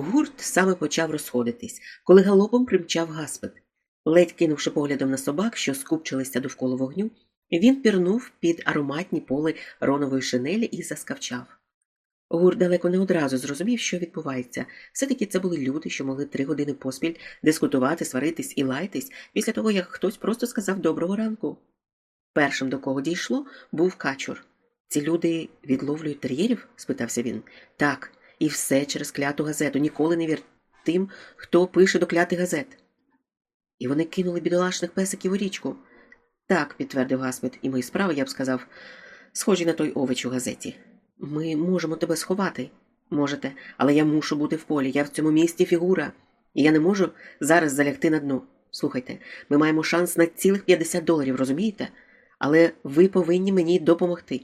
Гурт саме почав розходитись, коли галопом примчав гаспет. Ледь кинувши поглядом на собак, що скупчилися довкола вогню, він пірнув під ароматні поли ронової шинелі і заскавчав. Гур далеко не одразу зрозумів, що відбувається. Все-таки це були люди, що могли три години поспіль дискутувати, сваритись і лайтись після того, як хтось просто сказав доброго ранку. Першим, до кого дійшло, був качур. Ці люди відловлюють тер'єрів? спитався він. Так, і все через кляту газету. Ніколи не вір тим, хто пише до клятих газет. І вони кинули бідолашних песиків у річку. Так, підтвердив Гаспет, і мої справи, я б сказав, схожі на той овоч у газеті. Ми можемо тебе сховати. Можете, але я мушу бути в полі. Я в цьому місті фігура, і я не можу зараз залягти на дно. Слухайте, ми маємо шанс на цілих 50 доларів, розумієте? Але ви повинні мені допомогти.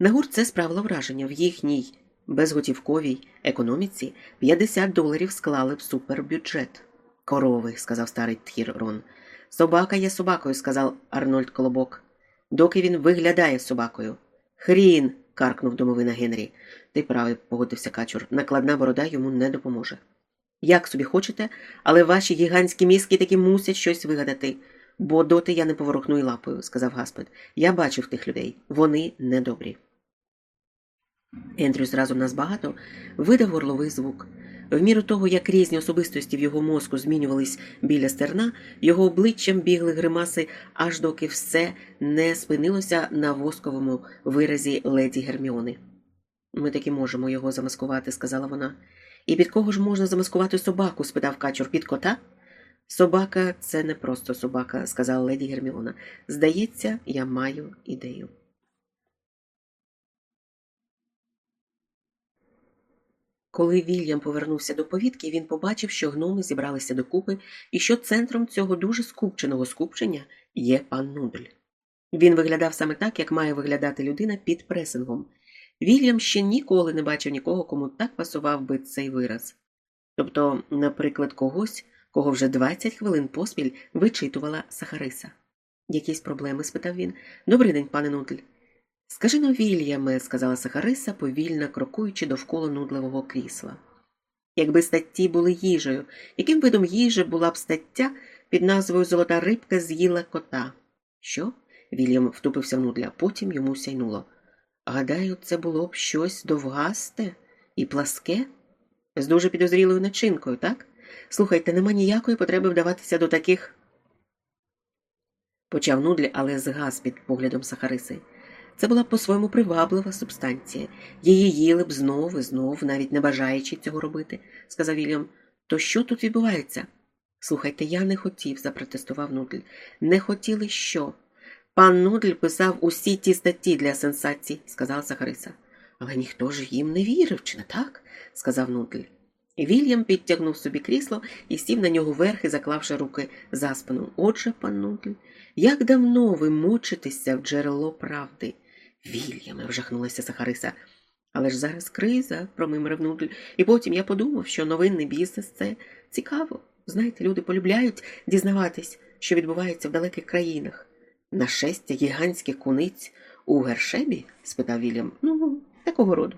На гурт це справило враження в їхній безготівковій економіці 50 доларів склали в супербюджет. Корови, сказав старий тхір Рон. Собака є собакою, сказав Арнольд Колобок, доки він виглядає собакою. Хрін. каркнув домовина Генрі. Ти правий, погодився качур. Накладна борода йому не допоможе. Як собі хочете, але ваші гігантські мізки таки мусять щось вигадати, бо доти я не поворухну й лапою, сказав Гаспед. Я бачив тих людей. Вони недобрі. Ендрю зразу нас багато видав горловий звук. В міру того, як різні особистості в його мозку змінювались біля стерна, його обличчям бігли гримаси, аж доки все не спинилося на восковому виразі леді Герміони. Ми таки можемо його замаскувати, сказала вона. І під кого ж можна замаскувати собаку? спитав качур. Під кота? Собака це не просто собака, сказала леді Герміона. Здається, я маю ідею. Коли Вільям повернувся до повітки, він побачив, що гноми зібралися докупи і що центром цього дуже скупченого скупчення є пан Нудель. Він виглядав саме так, як має виглядати людина під пресингом. Вільям ще ніколи не бачив нікого, кому так пасував би цей вираз. Тобто, наприклад, когось, кого вже 20 хвилин поспіль вичитувала Сахариса. Якісь проблеми? спитав він. Добрий день, пане Нудель. Скажи но, Вільяме, сказала Сахариса, повільно крокуючи довкола нудливого крісла. Якби статті були їжею, яким видом їжі була б стаття під назвою Золота рибка з'їла кота? Що? Вільям втупився в нудля, потім йому сяйнуло. Гадаю, це було б щось довгасте і пласке, з дуже підозрілою начинкою, так? Слухайте, нема ніякої потреби вдаватися до таких. Почав нудлі, але згас під поглядом Сахариси. Це була по-своєму приваблива субстанція. Її їли б знов і знов, навіть не бажаючи цього робити, сказав Вільям. То що тут відбувається? Слухайте, я не хотів, запротестував Нудль. Не хотіли що? Пан Нудль писав усі ті статті для сенсацій, сказала Сахариса. Але ніхто ж їм не вірив, чи не так? сказав Нудль. Вільям підтягнув собі крісло і сів на нього верхи, заклавши руки за спину. Отже, пан Нудль, як давно ви мучитеся в джерело правди? Вільяме, вжахнулася Сахариса. Але ж зараз криза, промимрив Нудль, і потім я подумав, що новинний бізнес це цікаво. Знаєте, люди полюбляють дізнаватись, що відбувається в далеких країнах. На Нашестя гігантських куниць у Гершебі? спитав Вільям. Ну, такого роду.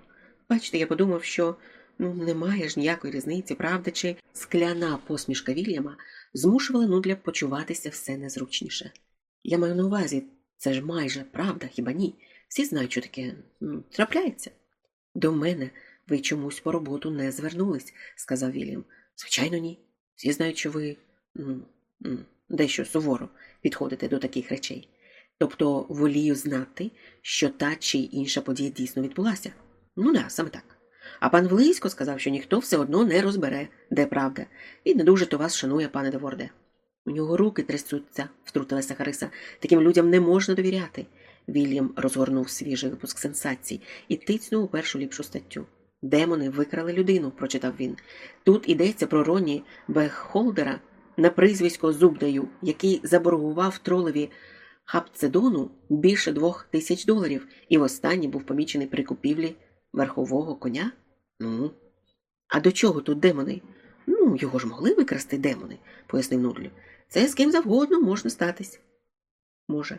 Бачите, я подумав, що ну, немає ж ніякої різниці, правда, чи скляна посмішка Вільяма змушувала Нудля почуватися все незручніше. Я маю на увазі, це ж майже правда, хіба ні? Всі знають, що таке трапляється. До мене ви чомусь по роботу не звернулись, сказав Вільям. Звичайно, ні. Всі знають, що ви дещо суворо підходите до таких речей. Тобто волію знати, що та чи інша подія дійсно відбулася. Ну да, саме так. А пан Влисько сказав, що ніхто все одно не розбере, де правда, і не дуже то вас шанує, пане Деворде. У нього руки трясуться, втрутилася Хариса. Таким людям не можна довіряти. Вільям розгорнув свіжий випуск сенсацій і тицнув у першу ліпшу статтю. Демони викрали людину, прочитав він. Тут йдеться про Роні Бехолдера на прізвисько Зубдаю, який заборгував тролеві Хапцедону більше двох тисяч доларів і востаннє був помічений при купівлі верхового коня. Ну, а до чого тут демони? Ну, його ж могли викрасти демони, пояснив Нудлю. Це з ким завгодно можна статись. Може.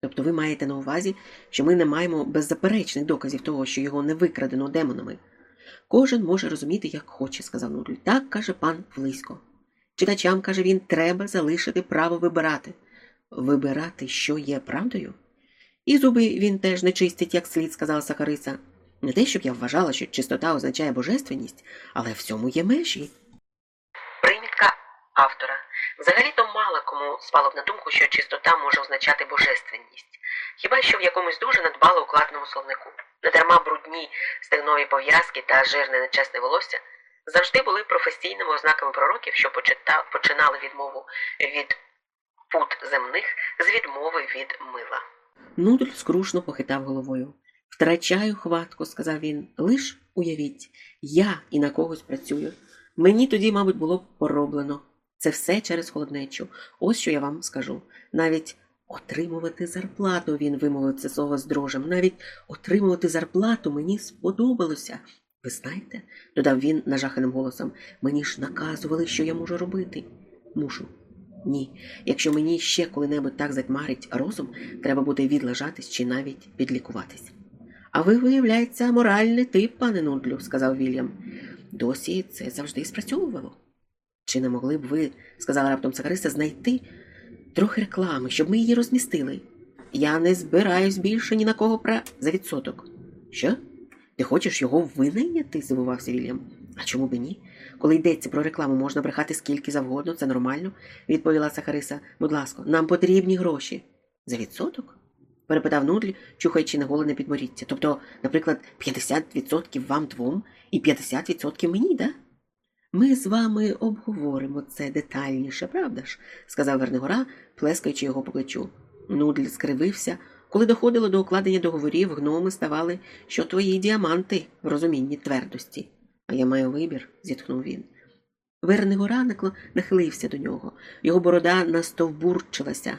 Тобто ви маєте на увазі, що ми не маємо беззаперечних доказів того, що його не викрадено демонами. Кожен може розуміти, як хоче, сказав Нудль. Так каже пан Влисько. Читачам, каже він, треба залишити право вибирати. Вибирати, що є правдою? І зуби він теж не чистить, як слід, сказала Сахариса. Не те, щоб я вважала, що чистота означає божественність, але в цьому є межі. Примітка автора. Взагалі-то мало кому спало б на думку, що чистота може означати божественність, хіба що в якомусь дуже надбало укладному словнику. Недарма брудні стегнові пов'язки та жирне нечесне волосся завжди були професійними ознаками пророків, що починали відмову від пут земних з відмови від мила. Нудль скрушно похитав головою. Втрачаю хватку, сказав він. Лиш уявіть, я і на когось працюю. Мені тоді, мабуть, було б пороблено. Це все через холоднечу. Ось що я вам скажу. Навіть отримувати зарплату, він вимовив це слово з дрожем. Навіть отримувати зарплату мені сподобалося. Ви знаєте, додав він нажаханим голосом, мені ж наказували, що я можу робити. Мушу. Ні. Якщо мені ще коли-небудь так затьмарить розум, треба буде відлежатись чи навіть підлікуватись. А ви, виявляється, моральний тип, пане Нудлю, сказав Вільям. Досі це завжди спрацьовувало. Чи не могли б ви, сказала раптом Сакариса, знайти трохи реклами, щоб ми її розмістили? Я не збираюсь більше ні на кого пра за відсоток. Що? Ти хочеш його винайняти? здивувався Вільям. А чому б ні? Коли йдеться про рекламу, можна брехати скільки завгодно, це нормально, відповіла Сахариса. Будь ласка, нам потрібні гроші. За відсоток? перепитав Нудлі, чухаючи на голене підборіття. Тобто, наприклад, 50% вам двом і 50% мені, да? Ми з вами обговоримо це детальніше, правда ж? сказав Вернигора, плескаючи його по плечу. Нудль скривився. Коли доходило до укладення договорів, гноми ставали, що твої діаманти в розумінні твердості. А я маю вибір, зітхнув він. Вернигора нахилився до нього. Його борода настовбурчилася.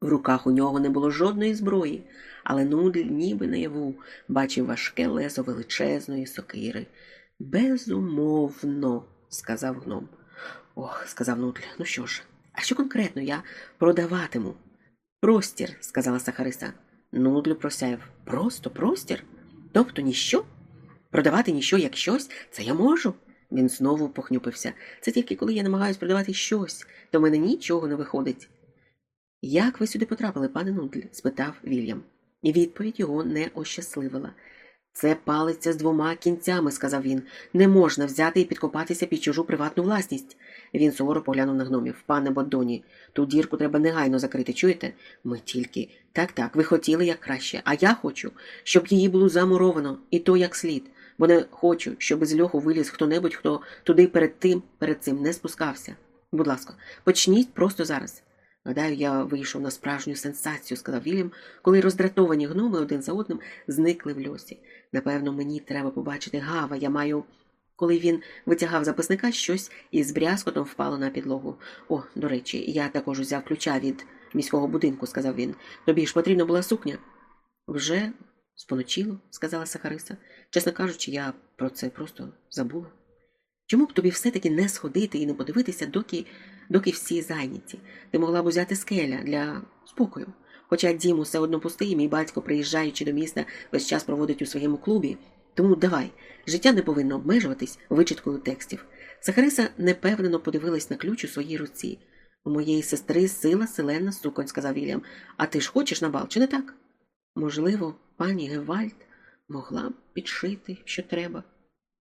В руках у нього не було жодної зброї, але Нудль ніби наяву бачив важке лезо величезної сокири. Безумовно, сказав гном. Ох, сказав Нудль, ну що ж, а що конкретно я продаватиму? Простір, сказала Сахариса. Нудлю просяяв. Просто простір? Тобто ніщо? Продавати ніщо як щось, це я можу. Він знову похнюпився. Це тільки коли я намагаюсь продавати щось, то в мене нічого не виходить. Як ви сюди потрапили, пане Нудль? спитав Вільям. І відповідь його не ощасливила. Це палиця з двома кінцями, сказав він. Не можна взяти і підкопатися під чужу приватну власність. Він суворо поглянув на гномів. Пане Бодоні, ту дірку треба негайно закрити, чуєте? Ми тільки. Так, так, ви хотіли як краще, а я хочу, щоб її було замуровано, і то як слід. Бо не хочу, щоб із льоху виліз хто-небудь, хто туди перед тим, перед цим не спускався. Будь ласка, почніть просто зараз. Гадаю, я вийшов на справжню сенсацію, сказав Вільям, коли роздратовані гноми один за одним зникли в льосі. Напевно, мені треба побачити гава. Я маю. Коли він витягав записника, щось із брязкотом впало на підлогу. О, до речі, я також взяв ключа від міського будинку, сказав він. Тобі ж потрібна була сукня? Вже споночило, сказала Сахариса. Чесно кажучи, я про це просто забула. Чому б тобі все-таки не сходити і не подивитися, доки доки всі зайняті? Ти могла б узяти скеля для спокою. Хоча дім усе одно пустий, мій батько, приїжджаючи до міста, весь час проводить у своєму клубі. Тому давай, життя не повинно обмежуватись вичиткою текстів. Сахариса непевнено подивилась на ключ у своїй руці. У моєї сестри сила селена суконь, сказав Вільям. А ти ж хочеш на бал, чи не так? Можливо, пані Гевальд могла б підшити, що треба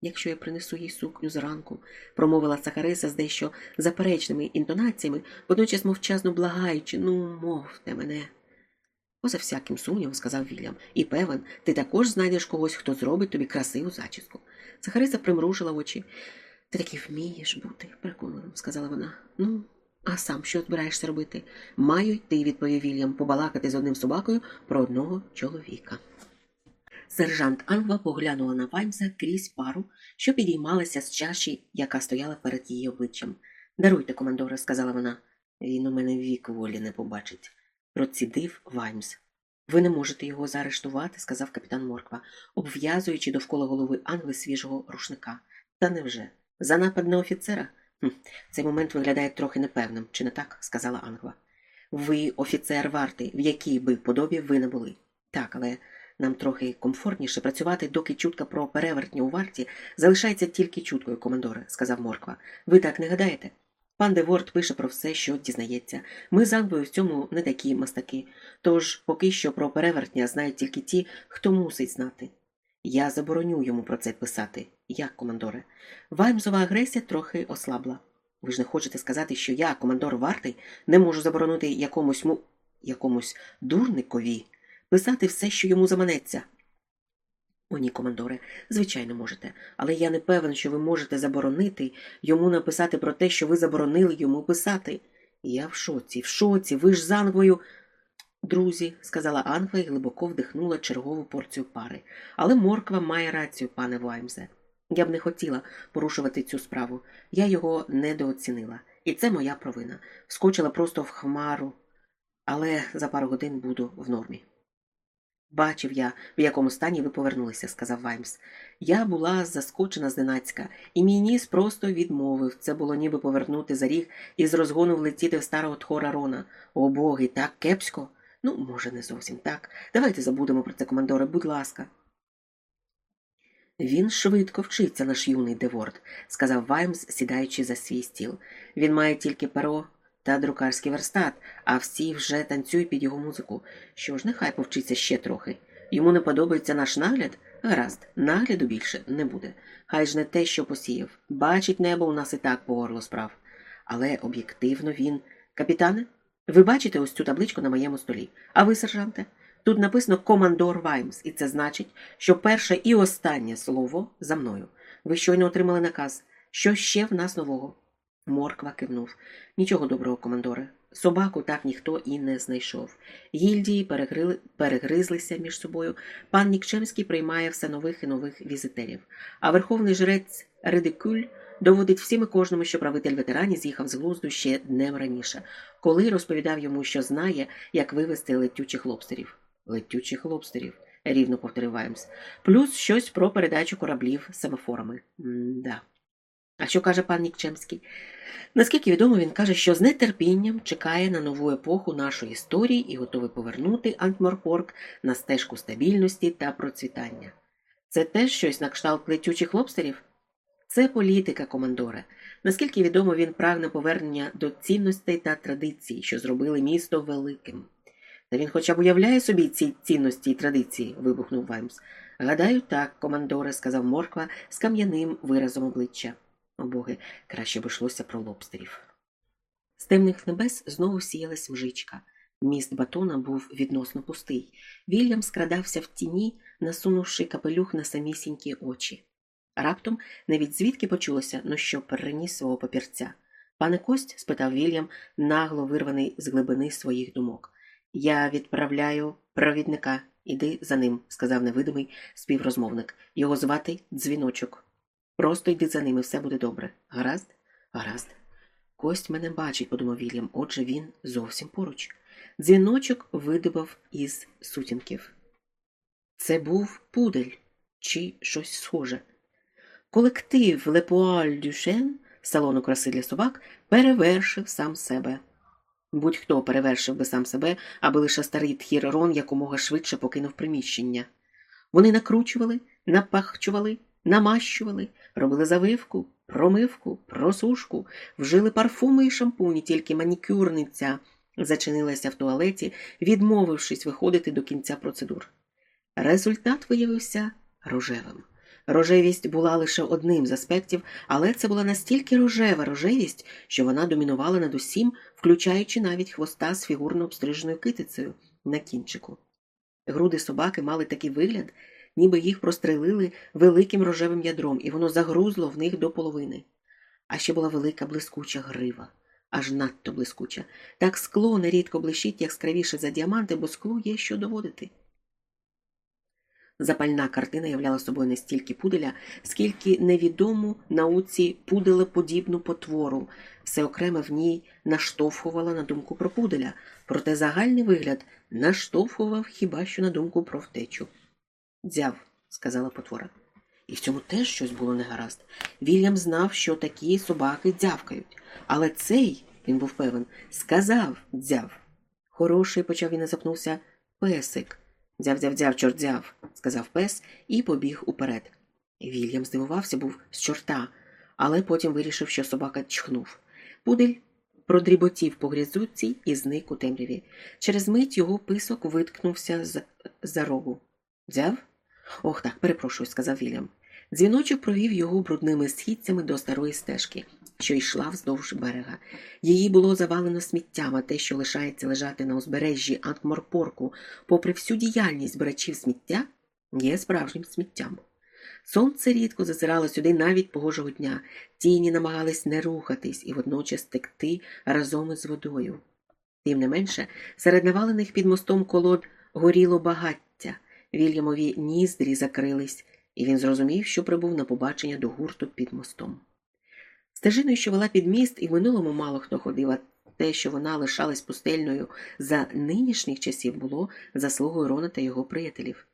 якщо я принесу їй сукню зранку, промовила Сахариса з дещо заперечними інтонаціями, водночас мовчазно благаючи, ну, мовте мене. Поза всяким сумнівом, сказав Вільям, і певен, ти також знайдеш когось, хто зробить тобі красиву зачіску. Сахариса примружила очі. Ти таки вмієш бути, переконливим, сказала вона. Ну, а сам що збираєшся робити? Маю йти, відповів Вільям, побалакати з одним собакою про одного чоловіка. Сержант Анва поглянула на Ваймса крізь пару, що підіймалася з чаші, яка стояла перед її обличчям. Даруйте, командоре, сказала вона. Він у мене вік волі не побачить. Процідив Ваймс. Ви не можете його заарештувати, сказав капітан Морква, обв'язуючи довкола голови Англи свіжого рушника. Та невже? За напад на офіцера? Хм, Цей момент виглядає трохи непевним, чи не так? сказала Ангва. Ви офіцер варти, в якій би подобі ви не були. Так, але Нам трохи комфортніше працювати, доки чутка про перевертні у варті залишається тільки чуткою, командоре, сказав Морква. Ви так не гадаєте? Пан Деворт пише про все, що дізнається. Ми з Англою в цьому не такі мастаки, тож поки що про перевертня знають тільки ті, хто мусить знати. Я забороню йому про це писати. Як, командоре? Ваймзова агресія трохи ослабла. Ви ж не хочете сказати, що я, командор варти, не можу заборонити якомусь му... якомусь дурникові писати все, що йому заманеться. О, ні, командоре, звичайно, можете, але я не певен, що ви можете заборонити йому написати про те, що ви заборонили йому писати. Я в шоці, в шоці, ви ж з Ангвою. Друзі, сказала Ангва і глибоко вдихнула чергову порцію пари. Але морква має рацію, пане Ваймзе. Я б не хотіла порушувати цю справу. Я його недооцінила. І це моя провина. Скочила просто в хмару, але за пару годин буду в нормі. Бачив я, в якому стані ви повернулися, сказав Ваймс. Я була заскочена зненацька, і мій ніс просто відмовив. Це було ніби повернути за ріг і з розгону влетіти в старого тхора Рона. О боги, так кепсько. Ну, може, не зовсім так. Давайте забудемо про це, командоре, будь ласка. Він швидко вчиться, наш юний Деворд, сказав Ваймс, сідаючи за свій стіл. Він має тільки перо та друкарський верстат, а всі вже танцюють під його музику. Що ж, нехай повчиться ще трохи. Йому не подобається наш нагляд? Гаразд, нагляду більше не буде. Хай ж не те, що посіяв. Бачить небо у нас і так по горло справ. Але об'єктивно він. Капітане, ви бачите ось цю табличку на моєму столі. А ви, сержанте? Тут написано Командор Ваймс, і це значить, що перше і останнє слово за мною. Ви щойно отримали наказ. Що ще в нас нового? Морква кивнув. Нічого доброго, командоре. Собаку так ніхто і не знайшов. Гільдії перегрили... перегризлися між собою. Пан Нікчемський приймає все нових і нових візитерів. А верховний жрець Редикуль доводить всім і кожному, що правитель ветерані з'їхав з глузду ще днем раніше, коли розповідав йому, що знає, як вивести летючих лобстерів. Летючих лобстерів, рівно повторив Ваймс. Плюс щось про передачу кораблів семафорами. М-да. А що каже пан Нікчемський? Наскільки відомо, він каже, що з нетерпінням чекає на нову епоху нашої історії і готовий повернути Антморпорк на стежку стабільності та процвітання. Це теж щось на кшталт летючих лобстерів? Це політика, командоре. Наскільки відомо, він прагне повернення до цінностей та традицій, що зробили місто великим. Та він хоча б уявляє собі ці цінності і традиції, вибухнув Ваймс. Гадаю, так, командоре, сказав Морква з кам'яним виразом обличчя. О боги, краще б йшлося про лобстерів. З темних небес знову сіялась мжичка. Міст батона був відносно пустий. Вільям скрадався в тіні, насунувши капелюх на самісінькі очі. Раптом навіть звідки почулося, ну що переніс свого папірця. Пане Кость? спитав Вільям, нагло вирваний з глибини своїх думок. Я відправляю провідника. Іди за ним, сказав невидимий співрозмовник. Його звати дзвіночок. Просто йди за ними, все буде добре. Гаразд? Гаразд. Кость мене бачить, подумав Вільям, отже він зовсім поруч. Дзвіночок видибав із сутінків. Це був пудель чи щось схоже. Колектив Лепуаль Дюшен салону краси для собак перевершив сам себе. Будь-хто перевершив би сам себе, аби лише старий тхір Рон якомога швидше покинув приміщення. Вони накручували, напахчували, намащували, робили завивку, промивку, просушку, вжили парфуми і шампуні, тільки манікюрниця зачинилася в туалеті, відмовившись виходити до кінця процедур. Результат виявився рожевим. Рожевість була лише одним з аспектів, але це була настільки рожева рожевість, що вона домінувала над усім, включаючи навіть хвоста з фігурно обстриженою китицею на кінчику. Груди собаки мали такий вигляд, ніби їх прострелили великим рожевим ядром, і воно загрузло в них до половини. А ще була велика блискуча грива, аж надто блискуча. Так скло нерідко блищить яскравіше за діаманти, бо склу є що доводити. Запальна картина являла собою не стільки пуделя, скільки невідому науці пуделеподібну потвору, все окреме в ній наштовхувало на думку про пуделя, проте загальний вигляд наштовхував хіба що на думку про втечу. Дзяв, сказала потвора. І в цьому теж щось було негаразд. Вільям знав, що такі собаки дзявкають, але цей, він був певен, сказав дзяв. Хороший, почав він і запнувся, песик. Дзяв, дзяв, дзяв, чорт дзяв, сказав пес і побіг уперед. Вільям здивувався, був з чорта, але потім вирішив, що собака чхнув. Пудель продріботів по грязуці і зник у темряві. Через мить його писок виткнувся з за рогу. Дзяв? Ох так, перепрошую, сказав Вільям. Дзвіночок провів його брудними східцями до старої стежки, що йшла вздовж берега. Її було завалено сміттям, а те, що лишається лежати на узбережжі Анкморпорку, попри всю діяльність брачів сміття, є справжнім сміттям. Сонце рідко зазирало сюди навіть погожого дня, тіні намагались не рухатись і водночас текти разом із водою. Тим не менше, серед навалених під мостом колод горіло багаття, Вільямові ніздрі закрились, і він зрозумів, що прибув на побачення до гурту під мостом. Стежиною, що вела під міст, і в минулому мало хто ходив, а те, що вона лишалась пустельною за нинішніх часів, було заслугою Рона та його приятелів.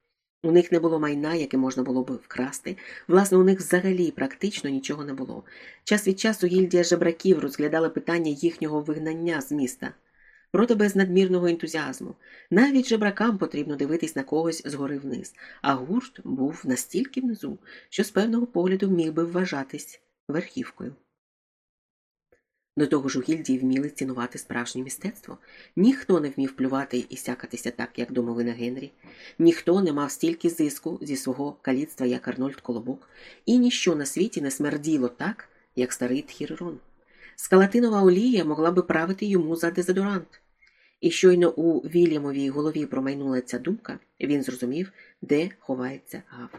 У них не було майна, яке можна було б вкрасти. Власне, у них взагалі практично нічого не було. Час від часу гільдія жебраків розглядала питання їхнього вигнання з міста. Проте без надмірного ентузіазму. Навіть жебракам потрібно дивитись на когось згори вниз, а гурт був настільки внизу, що з певного погляду міг би вважатись верхівкою. До того ж у гільдії вміли цінувати справжнє мистецтво. Ніхто не вмів плювати і сякатися так, як домовина Генрі, ніхто не мав стільки зиску зі свого каліцтва, як Арнольд Колобок, і ніщо на світі не смерділо так, як старий Тхіррон. Скалатинова олія могла би правити йому за дезодорант. І щойно у Вільямовій голові промайнула ця думка, він зрозумів, де ховається гав.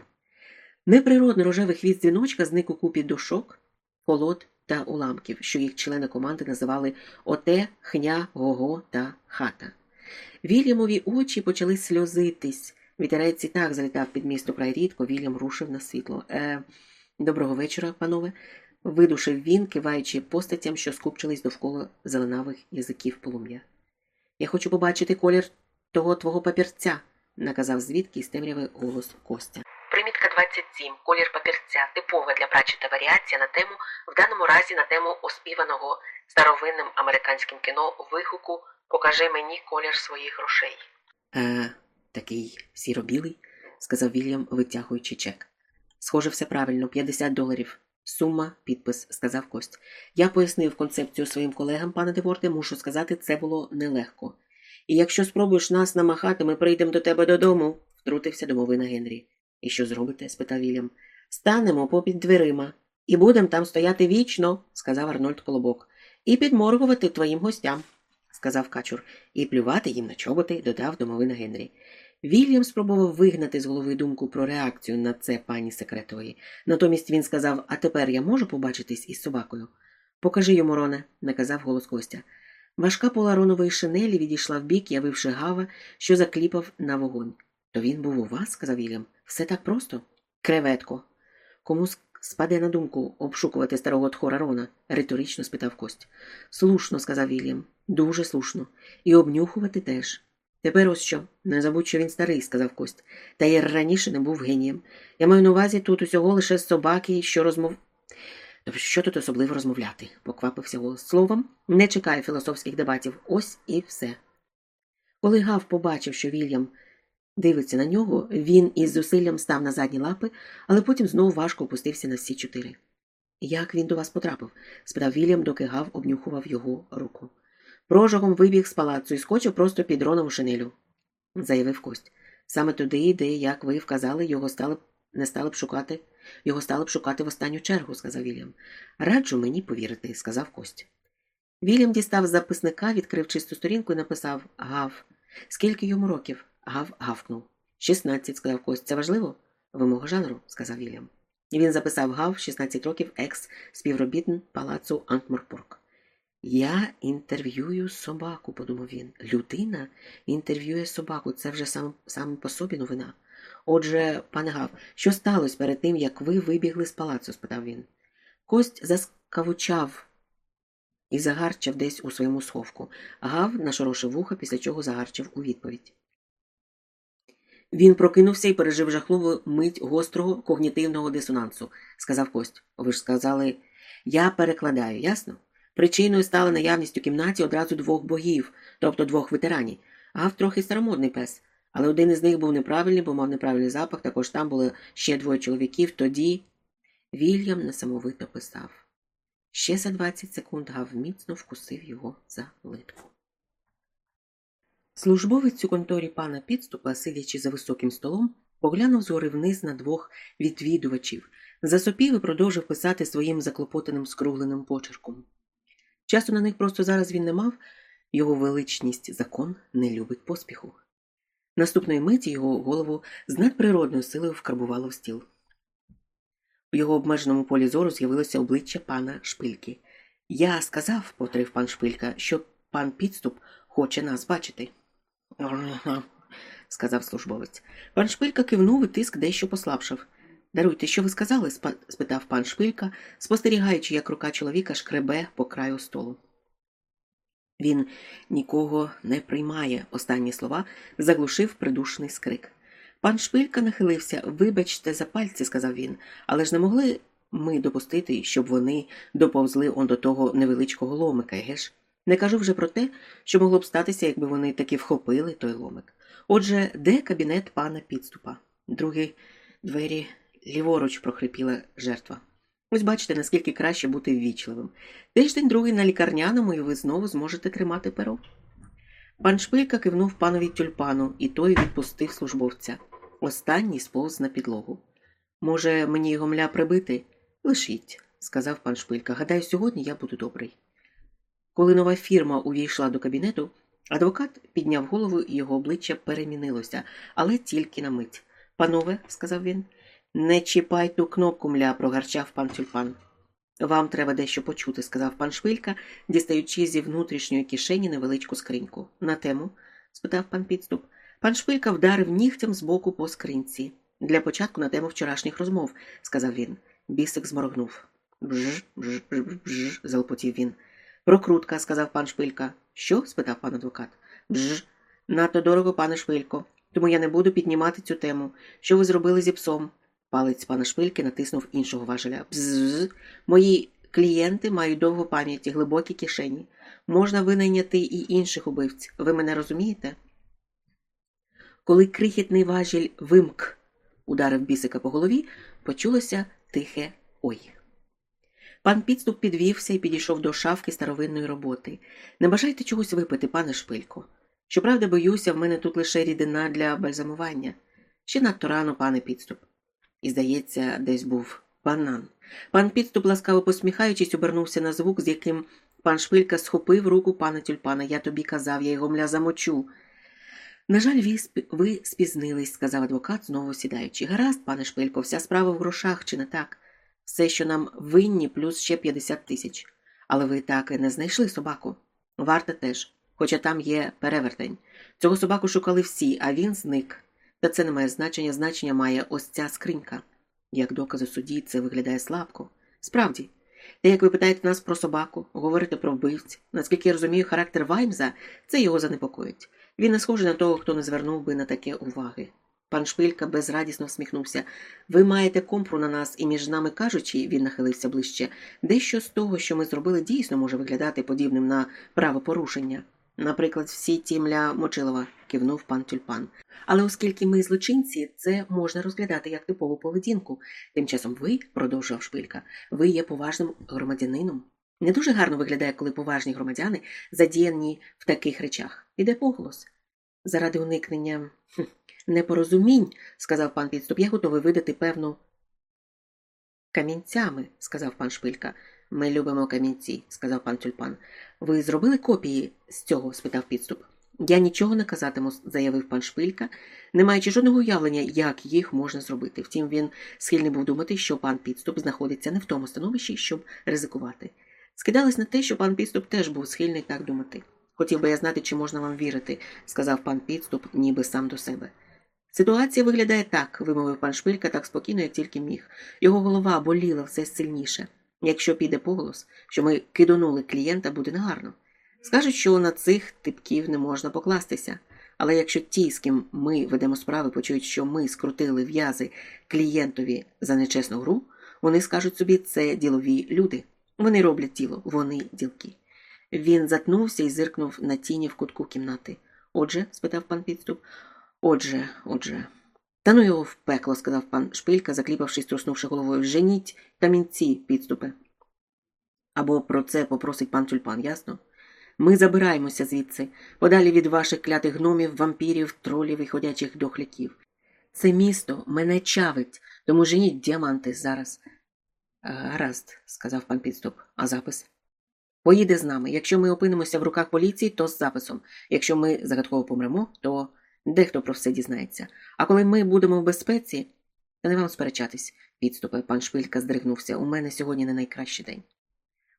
Неприродно рожевий хвіст дзвіночка зник у купі дошок, колод та уламків, що їх члени команди називали Оте, Хня, Гого та Хата. Вільямові очі почали сльозитись. Вітерець і так залітав під місто край рідко, Вільям рушив на світло. Е, Доброго вечора, панове. Видушив він, киваючи постатям, що скупчились довкола зеленавих язиків полум'я. Я хочу побачити колір того твого папірця, наказав звідки із темряви голос Костя. Примітка 27. Колір папірця типова для Прачета варіація на тему, в даному разі на тему оспіваного старовинним американським кіно вигуку Покажи мені колір своїх грошей. Е, такий сіро-білий, сказав Вільям, витягуючи чек. Схоже, все правильно, 50 доларів. Сума, підпис, сказав Кость. Я пояснив концепцію своїм колегам, пане Деворте, мушу сказати, це було нелегко. І якщо спробуєш нас намахати, ми прийдемо до тебе додому, втрутився домовина Генрі. І що зробите? спитав Вільям. Станемо попід дверима і будемо там стояти вічно, сказав Арнольд Колобок, і підморгувати твоїм гостям, сказав качур, і плювати їм на чоботи, додав домовина Генрі. Вільям спробував вигнати з голови думку про реакцію на це пані секретової. Натомість він сказав А тепер я можу побачитись із собакою? Покажи йому, Роне, наказав голос Костя. Важка пола Ронової шинелі відійшла вбік, явивши гава, що закліпав на вогонь. То він був у вас, сказав Вільям. Все так просто? Креветко. Кому спаде на думку обшукувати старого тхора Рона? риторично спитав Кость. Слушно, сказав Вільям. Дуже слушно. І обнюхувати теж. Тепер ось що. Не забудь, що він старий, сказав Кость. Та й раніше не був генієм. Я маю на увазі тут усього лише собаки, що розмов. Тобто, що тут особливо розмовляти? поквапився голос. Словом, не чекаю філософських дебатів. Ось і все. Коли Гав побачив, що Вільям дивиться на нього, він із зусиллям став на задні лапи, але потім знову важко опустився на всі чотири. Як він до вас потрапив? спитав Вільям, доки Гав обнюхував його руку. Прожогом вибіг з палацу і скочив просто під ронову шинелю, заявив Кость. Саме туди, де, як ви вказали, його стали не стали б шукати. Його стали б шукати в останню чергу, сказав Вільям. Раджу мені повірити, сказав Кость. Вільям дістав з записника, відкрив чисту сторінку і написав Гав. Скільки йому років? Гав гавкнув. Шістнадцять, сказав Кость. Це важливо? Вимога жанру, сказав Вільям. І він записав Гав 16 років екс співробітник палацу Антморпорк. Я інтерв'юю собаку, подумав він. Людина інтерв'ює собаку. Це вже сам, сам по собі новина. Отже, пане Гав, що сталося перед тим, як ви вибігли з палацу? спитав він. Кость заскавучав і загарчав десь у своєму сховку. Гав нашорошив вуха, після чого загарчив у відповідь. Він прокинувся і пережив жахливу мить гострого когнітивного дисонансу, сказав Кость. Ви ж сказали, я перекладаю, ясно? Причиною стала наявність у кімнаті одразу двох богів, тобто двох ветеранів. Гав трохи старомодний пес. Але один із них був неправильний, бо мав неправильний запах, також там було ще двоє чоловіків. Тоді Вільям несамовито писав. Ще за 20 секунд Гав міцно вкусив його за литку. Службовець у конторі пана підступа, сидячи за високим столом, поглянув згори вниз на двох відвідувачів, засопів і продовжив писати своїм заклопотаним скругленим почерком. Часу на них просто зараз він не мав, його величність закон не любить поспіху. Наступної миті його голову з надприродною силою вкарбувало в стіл. У його обмеженому полі зору з'явилося обличчя пана Шпильки. Я сказав, повторив пан Шпилька, що пан підступ хоче нас бачити. сказав службовець. Пан Шпилька кивнув і тиск дещо послабшав. Даруйте, що ви сказали? спитав пан Шпилька, спостерігаючи, як рука чоловіка шкребе по краю столу. Він нікого не приймає. Останні слова заглушив придушний скрик. Пан Шпилька нахилився. Вибачте, за пальці, сказав він, але ж не могли ми допустити, щоб вони доповзли он до того невеличкого ломика, геш? Не кажу вже про те, що могло б статися, якби вони таки вхопили той ломик. Отже, де кабінет пана підступа? Другі двері ліворуч прохрипіла жертва. Ось бачите, наскільки краще бути ввічливим. Тиждень другий на лікарняному, і ви знову зможете тримати перо. Пан Шпилька кивнув панові тюльпану, і той відпустив службовця. Останній сповз на підлогу. Може, мені його мля прибити? Лишіть, сказав пан Шпилька. Гадаю, сьогодні я буду добрий. Коли нова фірма увійшла до кабінету, адвокат підняв голову і його обличчя перемінилося, але тільки на мить. Панове, сказав він, не чіпай ту кнопку мля, прогарчав пан тюльпан. Вам треба дещо почути, сказав пан Шпилька, дістаючи зі внутрішньої кишені невеличку скриньку. На тему? спитав пан підступ. Пан Шпилька вдарив нігтем з боку по скринці. Для початку на тему вчорашніх розмов, сказав він. Бісик зморгнув. Бж, бж, бж, бж, залпотів він. Прокрутка, сказав пан Шпилька. Що? спитав пан адвокат. Бж. Надто дорого, пане Шпилько, тому я не буду піднімати цю тему. Що ви зробили зі псом? Палець пана Шпильки натиснув іншого важеля. Бзз. Мої клієнти мають довгу пам'ять і глибокі кишені. Можна винайняти і інших убивць. Ви мене розумієте? Коли крихітний важіль вимк ударив бісика по голові, почулося тихе ой. Пан підступ підвівся і підійшов до шафки старовинної роботи. Не бажайте чогось випити, пане Шпилько. Щоправда, боюся, в мене тут лише рідина для бальзамування. Ще надто рано, пане підступ. І, здається, десь був банан. Пан підступ, ласкаво посміхаючись, обернувся на звук, з яким пан Шпилька схопив руку пана тюльпана. Я тобі казав, я його мля замочу. На жаль, ви спізнились, сказав адвокат, знову сідаючи. Гаразд, пане Шпилько, вся справа в грошах, чи не так? Все, що нам винні, плюс ще 50 тисяч. Але ви так і не знайшли собаку. Варта теж, хоча там є перевертень. Цього собаку шукали всі, а він зник. Та це не має значення, значення має ось ця скринька. Як доказ у суді, це виглядає слабко. Справді, те, як ви питаєте нас про собаку, говорите про вбивць, наскільки я розумію, характер Ваймза, це його занепокоїть. Він не схожий на того, хто не звернув би на таке уваги. Пан Шпилька безрадісно всміхнувся. Ви маєте компру на нас, і між нами кажучи, він нахилився ближче, дещо з того, що ми зробили, дійсно може виглядати подібним на правопорушення. Наприклад, всі ті мля Мочилова, кивнув пан тюльпан. Але оскільки ми злочинці, це можна розглядати як типову поведінку. Тим часом ви, продовжував шпилька, ви є поважним громадянином. Не дуже гарно виглядає, коли поважні громадяни задіяні в таких речах. Іде поголос. Заради уникнення непорозумінь, сказав пан підступ, я готовий видати певну. Камінцями, сказав пан Шпилька. Ми любимо камінці, сказав пан тюльпан. Ви зробили копії з цього? спитав підступ. Я нічого не казатиму, заявив пан Шпилька, не маючи жодного уявлення, як їх можна зробити. Втім, він схильний був думати, що пан підступ знаходиться не в тому становищі, щоб ризикувати. Скидалось на те, що пан підступ теж був схильний так думати. Хотів би я знати, чи можна вам вірити, сказав пан підступ, ніби сам до себе. Ситуація виглядає так, вимовив пан Шпилька так спокійно, як тільки міг. Його голова боліла все сильніше. Якщо піде поголос, що ми кидонули клієнта, буде негарно. Скажуть, що на цих типків не можна покластися. Але якщо ті, з ким ми ведемо справи, почують, що ми скрутили в'язи клієнтові за нечесну гру, вони скажуть собі, це ділові люди. Вони роблять діло, вони ділки. Він затнувся і зиркнув на тіні в кутку кімнати. Отже, спитав пан підступ, Отже, отже. Та ну його в пекло, сказав пан Шпилька, закліпавшись, труснувши головою. Женіть камінці підступи. Або про це попросить пан тюльпан, ясно? Ми забираємося звідси, подалі від ваших клятих гномів, вампірів, тролів і ходячих дохляків. Це місто мене чавить, тому женіть діаманти зараз. Гаразд, сказав пан підступ, а запис? Поїде з нами. Якщо ми опинимося в руках поліції, то з записом. Якщо ми загадково помремо, то дехто про все дізнається. А коли ми будемо в безпеці, та не вам сперечатись, підступи, пан Шпилька здригнувся. У мене сьогодні не найкращий день.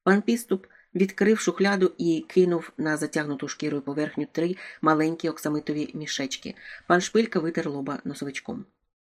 Пан підступ відкрив шухляду і кинув на затягнуту шкірою поверхню три маленькі оксамитові мішечки. Пан Шпилька витер лоба носовичком.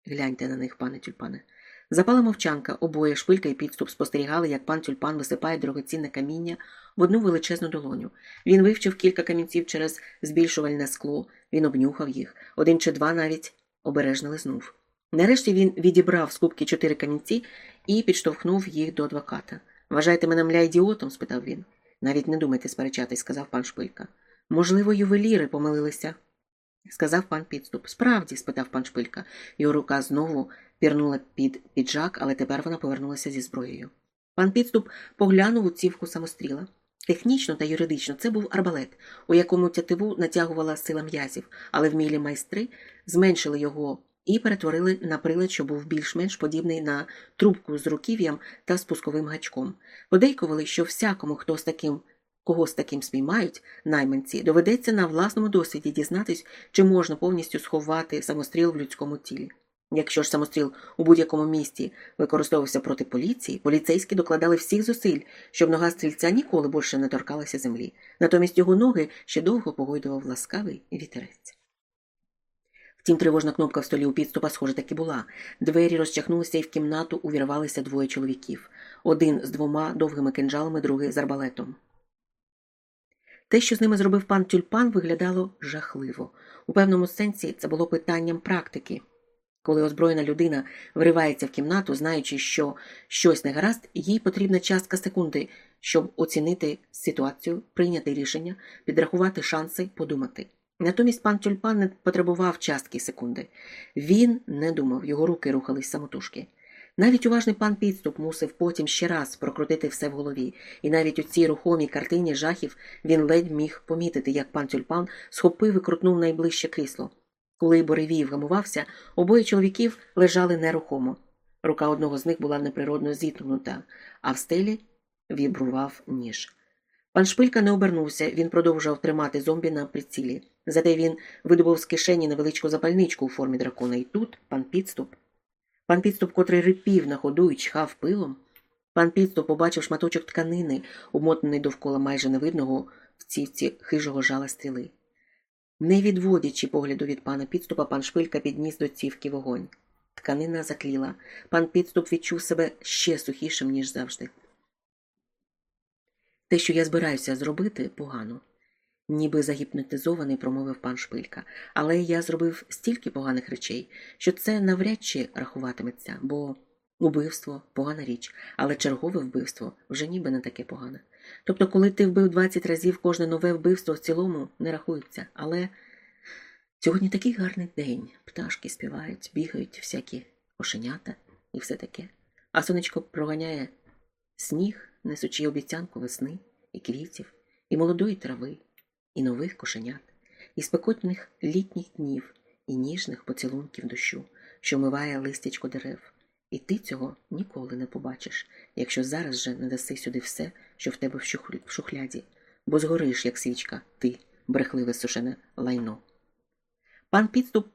Гляньте на них, пане тюльпане. Запала мовчанка, обоє шпилька і підступ спостерігали, як пан тюльпан висипає дорогоцінне каміння в одну величезну долоню. Він вивчив кілька камінців через збільшувальне скло, він обнюхав їх, один чи два навіть обережно лизнув. Нарешті він відібрав з кубки чотири камінці і підштовхнув їх до адвоката. Вважаєте мене мля ідіотом? спитав він. Навіть не думайте сперечатись, сказав пан Шпилька. Можливо, ювеліри помилилися, сказав пан підступ. Справді, спитав пан Шпилька. Його рука знову пірнула під піджак, але тепер вона повернулася зі зброєю. Пан підступ поглянув у цівку самостріла. Технічно та юридично це був арбалет, у якому тятиву натягувала сила м'язів, але вмілі майстри зменшили його і перетворили на прилад, що був більш-менш подібний на трубку з руків'ям та спусковим гачком. Подейкували, що всякому, хто з таким, кого з таким спіймають, найманці, доведеться на власному досвіді дізнатись, чи можна повністю сховати самостріл в людському тілі. Якщо ж самостріл у будь-якому місті використовувався проти поліції, поліцейські докладали всіх зусиль, щоб нога стрільця ніколи більше не торкалася землі. Натомість його ноги ще довго погойдував ласкавий вітерець. Втім, тривожна кнопка в столі у підступа, схоже, таки була. Двері розчахнулися і в кімнату увірвалися двоє чоловіків один з двома довгими кинджалами, другий з арбалетом. Те, що з ними зробив пан тюльпан, виглядало жахливо. У певному сенсі це було питанням практики. Коли озброєна людина вривається в кімнату, знаючи, що щось не гаразд, їй потрібна частка секунди, щоб оцінити ситуацію, прийняти рішення, підрахувати шанси, подумати. Натомість пан тюльпан не потребував частки секунди. Він не думав, його руки рухались самотужки. Навіть уважний пан підступ мусив потім ще раз прокрутити все в голові, і навіть у цій рухомій картині жахів він ледь міг помітити, як пан тюльпан схопив і крутнув найближче крісло. Коли Боревій вгамувався, обоє чоловіків лежали нерухомо. Рука одного з них була неприродно зіткнута, а в стелі вібрував ніж. Пан Шпилька не обернувся, він продовжував тримати зомбі на прицілі. Зате він видобув з кишені невеличку запальничку у формі дракона, і тут пан підступ. Пан підступ, котрий рипів на ходу і чхав пилом. Пан підступ побачив шматочок тканини, обмотаний довкола майже невидного в цівці хижого жала стріли. Не відводячи погляду від пана підступа, пан Шпилька підніс до цівки вогонь. Тканина закліла. Пан підступ відчув себе ще сухішим, ніж завжди. Те, що я збираюся зробити, погано, ніби загіпнотизований, промовив пан Шпилька, але я зробив стільки поганих речей, що це навряд чи рахуватиметься, бо убивство погана річ, але чергове вбивство вже ніби не таке погане. Тобто, коли ти вбив 20 разів, кожне нове вбивство в цілому не рахується. Але сьогодні такий гарний день. Пташки співають, бігають всякі кошенята і все таке. А сонечко проганяє сніг, несучи обіцянку весни і квітів, і молодої трави, і нових кошенят, і спекотних літніх днів, і ніжних поцілунків дощу, що миває листячко дерев. І ти цього ніколи не побачиш, якщо зараз же не даси сюди все, що в тебе в шухляді, бо згориш, як свічка, ти, брехливе сушене лайно. Пан підступ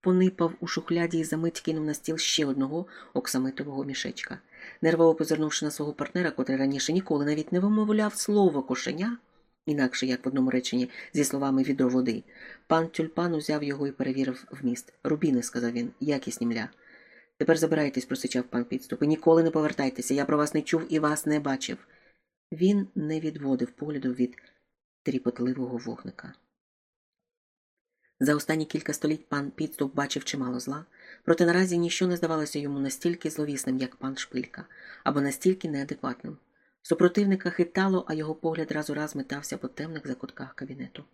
понипав у шухляді і за мить кинув на стіл ще одного оксамитового мішечка. Нервово позирнувши на свого партнера, котрий раніше ніколи навіть не вимовляв слово кошеня, інакше як в одному реченні зі словами відро води, пан тюльпан узяв його і перевірив вміст. Рубіни, сказав він, якісні мля. Тепер забирайтесь, просичав пан підступ, і ніколи не повертайтеся. Я про вас не чув і вас не бачив. Він не відводив погляду від тріпотливого вогника. За останні кілька століть пан підступ бачив чимало зла, проте наразі ніщо не здавалося йому настільки зловісним, як пан Шпилька, або настільки неадекватним. Супротивника хитало, а його погляд раз у раз метався по темних закутках кабінету.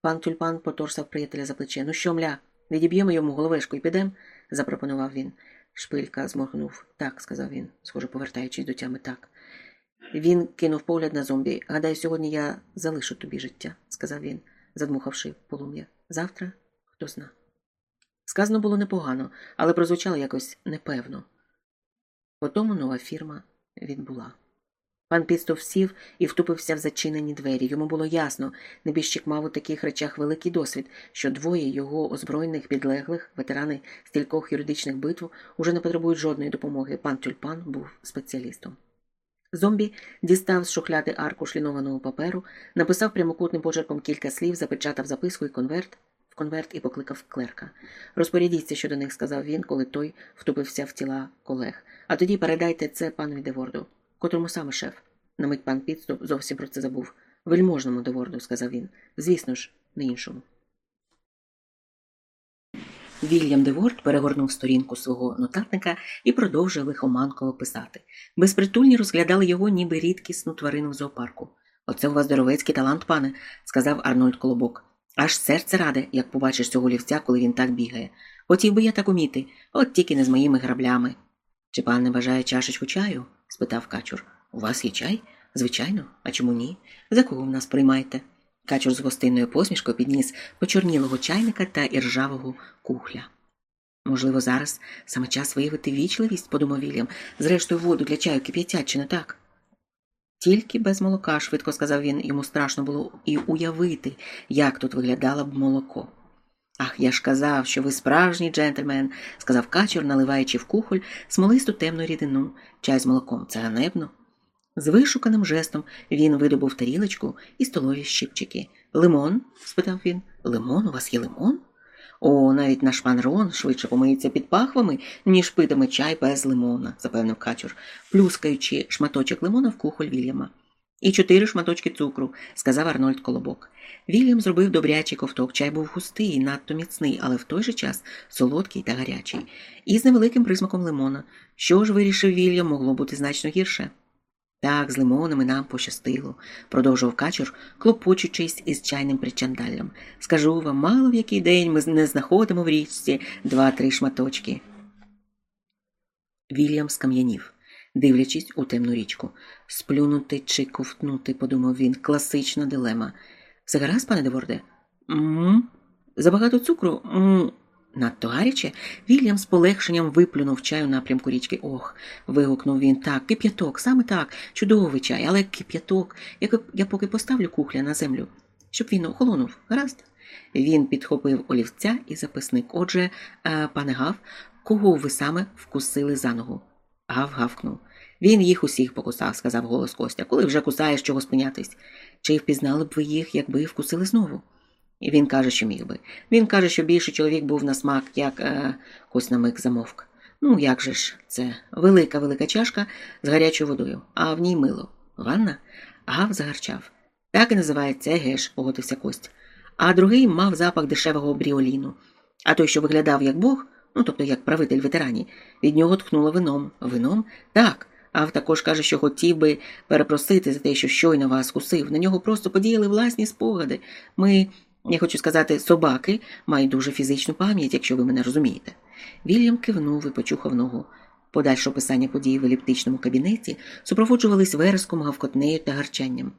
Пан тюльпан поторсав приятеля за плече. Ну що, мля, Відіб'ємо йому головешку і підемо, запропонував він. Шпилька зморгнув. Так, сказав він, схоже, повертаючись до тями так. Він кинув погляд на зомбі. Гадаю, сьогодні я залишу тобі життя, сказав він, задмухавши полум'я. Завтра хто зна. Сказано було непогано, але прозвучало якось непевно. Потому нова фірма відбула. Пан Підстов сів і втупився в зачинені двері. Йому було ясно, небіжчик мав у таких речах великий досвід, що двоє його озброєних підлеглих, ветерани стількох юридичних битв, уже не потребують жодної допомоги. Пан Тюльпан був спеціалістом. Зомбі дістав з шухляди арку шлінованого паперу, написав прямокутним почерком кілька слів, запечатав записку і конверт в конверт і покликав клерка. Розпорядіться щодо них, сказав він, коли той втупився в тіла колег. А тоді передайте це панові Деворду, котрому саме шеф. На мить пан Підступ зовсім про це забув. Вельможному Деворду, сказав він. Звісно ж, не іншому. Вільям Деворд перегорнув сторінку свого нотатника і продовжив лихоманково писати. Безпритульні розглядали його, ніби рідкісну тварину в зоопарку. Оце у вас здоровецький талант, пане, сказав Арнольд Колобок. Аж серце раде, як побачиш цього лівця, коли він так бігає. Хотів би я так уміти, от тільки не з моїми граблями. Чи пан не бажає чашечку чаю? спитав качур. У вас є чай? Звичайно, а чому ні? За кого в нас приймаєте? Качур з гостинною посмішкою підніс почорнілого чайника та іржавого кухля. Можливо, зараз саме час виявити вічливість, подумав Вільям, зрештою воду для чаю кип'ятять, чи не так? Тільки без молока, швидко сказав він, йому страшно було і уявити, як тут виглядало б молоко. Ах, я ж казав, що ви справжній джентльмен, сказав качур, наливаючи в кухоль смолисту темну рідину, чай з молоком це ганебно. З вишуканим жестом він видобув тарілочку і столові щипчики. Лимон? спитав він. Лимон? У вас є лимон? О, навіть наш пан Рон швидше помиється під пахвами, ніж питиме чай без лимона, запевнив качур, плюскаючи шматочок лимона в кухоль Вільяма. І чотири шматочки цукру, сказав Арнольд Колобок. Вільям зробив добрячий ковток. Чай був густий, і надто міцний, але в той же час солодкий та гарячий, і з невеликим присмаком лимона. Що ж вирішив Вільям, могло бути значно гірше. Так, з лимонами нам пощастило, продовжував качур, клопочучись із чайним причандаллям. Скажу вам, мало в який день ми не знаходимо в річці два-три шматочки. Вільям скам'янів, дивлячись у темну річку. Сплюнути чи ковтнути, подумав він, класична дилема. Все гаразд, пане Деворде? Забагато цукру? Надто гаряче, Вільям з полегшенням виплюнув чай у напрямку річки. Ох, вигукнув він так, кип'яток, саме так, чудовий чай, але кип'яток, я поки поставлю кухля на землю, щоб він охолонув, гаразд. Він підхопив олівця і записник. Отже, е, пане Гав, кого ви саме вкусили за ногу? Гав гавкнув. Він їх усіх покусав, сказав голос Костя. Коли вже кусаєш чого спинятись? Чи впізнали б ви їх, якби вкусили знову? І він каже, що міг би. Він каже, що більший чоловік був на смак, як е, Кость на мик замовк. Ну, як же ж, це велика велика чашка з гарячою водою, а в ній мило. Ванна? Гав загарчав. Так і називається геш, погодився Кость. А другий мав запах дешевого бріоліну. А той, що виглядав як Бог, ну тобто як правитель ветерані, від нього тхнуло вином. Вином? Так. Ав також каже, що хотів би перепросити за те, що щойно вас кусив. На нього просто подіяли власні спогади. Ми я хочу сказати, собаки мають дуже фізичну пам'ять, якщо ви мене розумієте. Вільям кивнув і почухав ногу. Подальше описання подій в еліптичному кабінеті супроводжувались вереском, гавкотнею та гарчанням.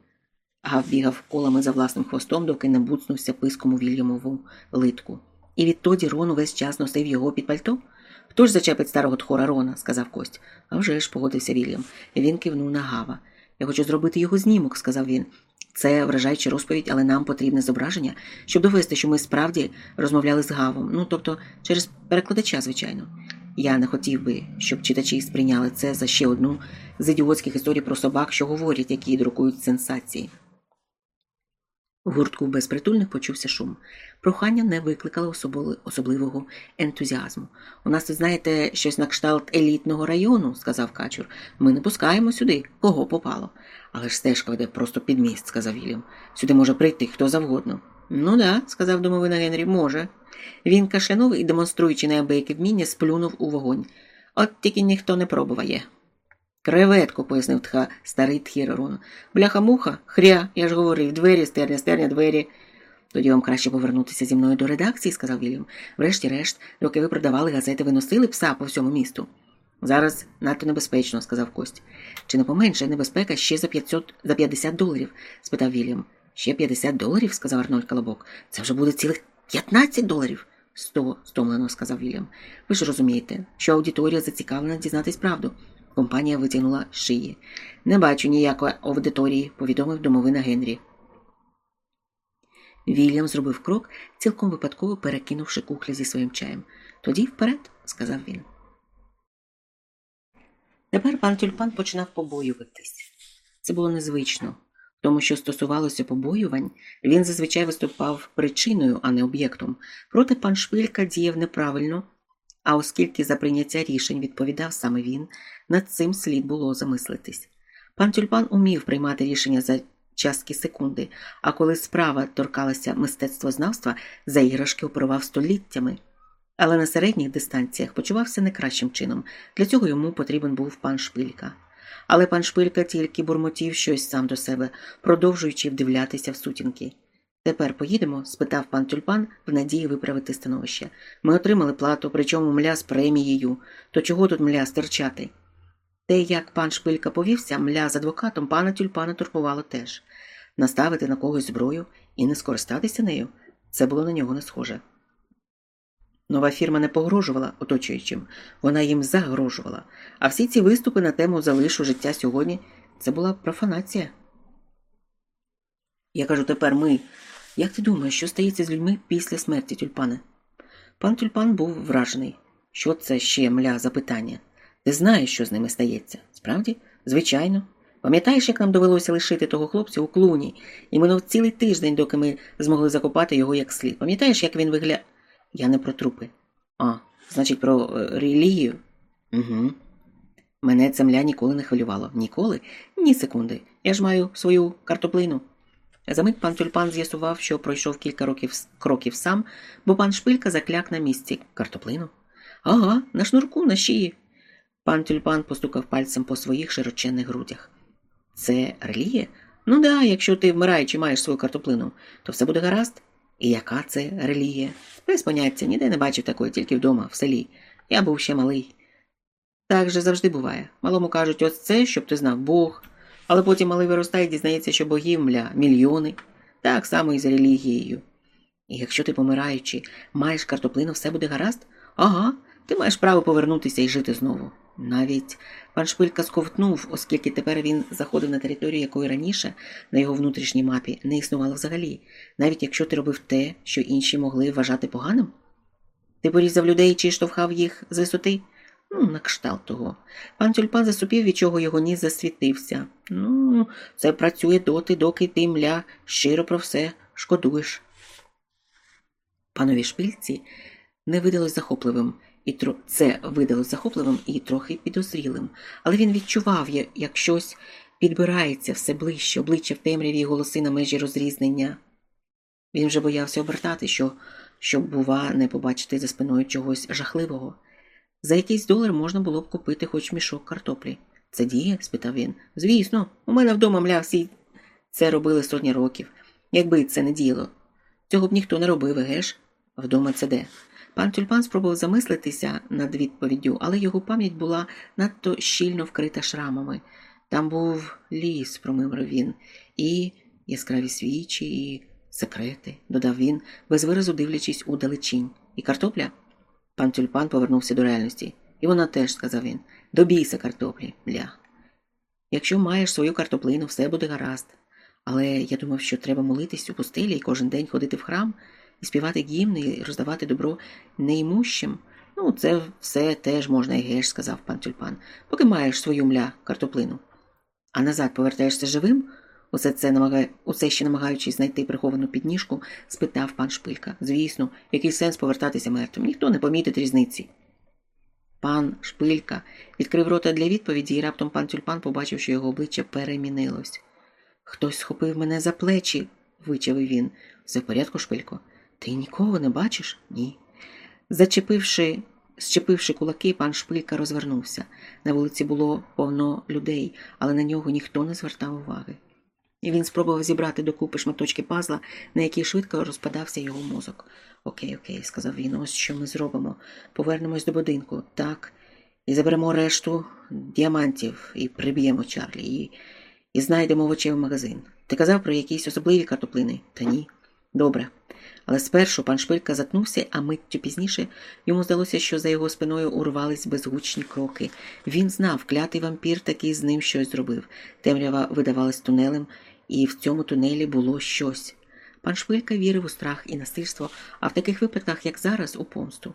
Гав бігав колами за власним хвостом, доки не буцнувся писком у Вільямову литку. І відтоді Рон увесь час носив його під пальто. Хто ж зачепить старого тхора Рона, сказав Кость. «А вже ж, погодився Вільям. Він кивнув на Гава. Я хочу зробити його знімок, сказав він. Це вражаюча розповідь, але нам потрібне зображення, щоб довести, що ми справді розмовляли з Гавом. Ну, тобто, через перекладача, звичайно. Я не хотів би, щоб читачі сприйняли це за ще одну з ідіотських історій про собак, що говорять, які друкують сенсації. В гуртку безпритульних почувся шум. Прохання не викликало особливого ентузіазму. У нас тут, знаєте, щось на кшталт елітного району, сказав качур. Ми не пускаємо сюди, кого попало. Але ж стежка веде просто під міст, сказав Вільям. Сюди може прийти хто завгодно. Ну да, сказав домовина Генрі, може. Він кашлянув і, демонструючи неабияке вміння, сплюнув у вогонь. От тільки ніхто не пробуває. Креветку, пояснив тха старий тхірорун. Бляха муха, хря, я ж говорив, двері, стерня, стерня, двері. Тоді вам краще повернутися зі мною до редакції, сказав Вільям. Врешті-решт, доки ви продавали газети, ви носили пса по всьому місту. Зараз надто небезпечно, сказав Кость. Чи не поменше небезпека ще за 500, за 50 доларів? спитав Вільям. Ще 50 доларів, сказав Арнольд Колобок. Це вже буде цілих 15 доларів. Сто, стомлено сказав Вільям. Ви ж розумієте, що аудиторія зацікавлена дізнатись правду. Компанія витягнула шиї. Не бачу ніякої аудиторії, повідомив домовина Генрі. Вільям зробив крок, цілком випадково перекинувши кухлі зі своїм чаєм. Тоді вперед, сказав він. Тепер пан тюльпан починав побоюватись. Це було незвично. Тому, що стосувалося побоювань, він зазвичай виступав причиною, а не об'єктом. Проте пан Шпилька діяв неправильно, а оскільки за прийняття рішень відповідав саме він, над цим слід було замислитись. Пан тюльпан умів приймати рішення за частки секунди, а коли справа торкалася мистецтвознавства, за іграшки оперував століттями. Але на середніх дистанціях почувався не кращим чином. Для цього йому потрібен був пан Шпилька. Але пан Шпилька тільки бурмотів щось сам до себе, продовжуючи вдивлятися в сутінки. Тепер поїдемо? спитав пан тюльпан в надії виправити становище. Ми отримали плату, причому мля з премією. То чого тут мля стирчати? Те, як пан Шпилька повівся, мля з адвокатом пана тюльпана турбувало теж. Наставити на когось зброю і не скористатися нею це було на нього не схоже. Нова фірма не погрожувала оточуючим, вона їм загрожувала. А всі ці виступи на тему залишу життя сьогодні це була профанація. Я кажу тепер ми. Як ти думаєш, що стається з людьми після смерті тюльпана? Пан тюльпан був вражений. Що це ще мля запитання? Ти знаєш, що з ними стається? Справді? Звичайно. Пам'ятаєш, як нам довелося лишити того хлопця у клуні, і минув цілий тиждень, доки ми змогли закопати його як слід. Пам'ятаєш, як він виглядав? Я не про трупи. А, значить, про е, релігію? Угу. Мене земля ніколи не хвилювало. Ніколи? Ні секунди. Я ж маю свою картоплину. Замить пан тюльпан з'ясував, що пройшов кілька років кроків сам, бо пан шпилька закляк на місці. Картоплину? Ага, на шнурку, на шиї. Пан тюльпан постукав пальцем по своїх широченних грудях. Це релігія? Ну да, якщо ти вмираючи маєш свою картоплину, то все буде гаразд. І яка це релігія? Без поняття, ніде не бачив такої, тільки вдома, в селі. Я був ще малий. Так же завжди буває. Малому кажуть, ось це, щоб ти знав Бог, але потім малий виростає і дізнається, що богів мля мільйони, так само і з релігією. І якщо ти, помираючи, маєш картоплину, все буде гаразд? Ага, ти маєш право повернутися і жити знову. Навіть пан Шпилька сковтнув, оскільки тепер він заходив на територію, якої раніше на його внутрішній мапі не існувало взагалі, навіть якщо ти робив те, що інші могли вважати поганим. Ти порізав людей чи штовхав їх з висоти? Ну, на кшталт того. Пан тюльпан засупів, від чого його ніс засвітився. Ну, це працює доти, доки ти мля щиро про все шкодуєш. Панові шпильці не видалось захопливим і тро... це видалось захопливим і трохи підозрілим, але він відчував, як щось підбирається все ближче, обличчя в темряві і голоси на межі розрізнення. Він вже боявся обертати, що, щоб, бува, не побачити за спиною чогось жахливого. За якийсь долар можна було б купити хоч мішок картоплі. Це діє? спитав він. Звісно, у мене вдома мля всі це робили сотні років. Якби це не діло. Цього б ніхто не робив, геш? Вдома це де? Пан тюльпан спробував замислитися над відповіддю, але його пам'ять була надто щільно вкрита шрамами. Там був ліс, промимрив він, і яскраві свічі, і секрети, додав він, без виразу дивлячись у далечінь. І картопля? Пан тюльпан повернувся до реальності. І вона теж, сказав він, добійся картоплі, бля. Якщо маєш свою картоплину, все буде гаразд. Але я думав, що треба молитись у пустелі і кожен день ходити в храм і співати гімни, і роздавати добро неймущим. Ну, це все теж можна і геш, сказав пан тюльпан, поки маєш свою мля картоплину. А назад повертаєшся живим? Усе це намагає, усе ще намагаючись знайти приховану підніжку, спитав пан Шпилька. Звісно, який сенс повертатися мертвим? Ніхто не помітить різниці. Пан Шпилька відкрив рота для відповіді, і раптом пан тюльпан побачив, що його обличчя перемінилось. Хтось схопив мене за плечі, вичавив він. Все в порядку, Шпилько? Ти нікого не бачиш? Ні. Зачепивши, Зчепивши кулаки, пан Шпилька розвернувся. На вулиці було повно людей, але на нього ніхто не звертав уваги. І він спробував зібрати докупи шматочки пазла, на які швидко розпадався його мозок. Окей, окей, сказав він, ось що ми зробимо. Повернемось до будинку, так, і заберемо решту діамантів і приб'ємо Чарлі, і, і знайдемо в магазин. Ти казав про якісь особливі картоплини? Та ні. Добре. Але спершу пан Шпилька затнувся, а миттю пізніше йому здалося, що за його спиною урвались безгучні кроки. Він знав, клятий вампір таки з ним щось зробив. Темрява видавалась тунелем, і в цьому тунелі було щось. Пан Шпилька вірив у страх і насильство, а в таких випадках, як зараз, у помсту.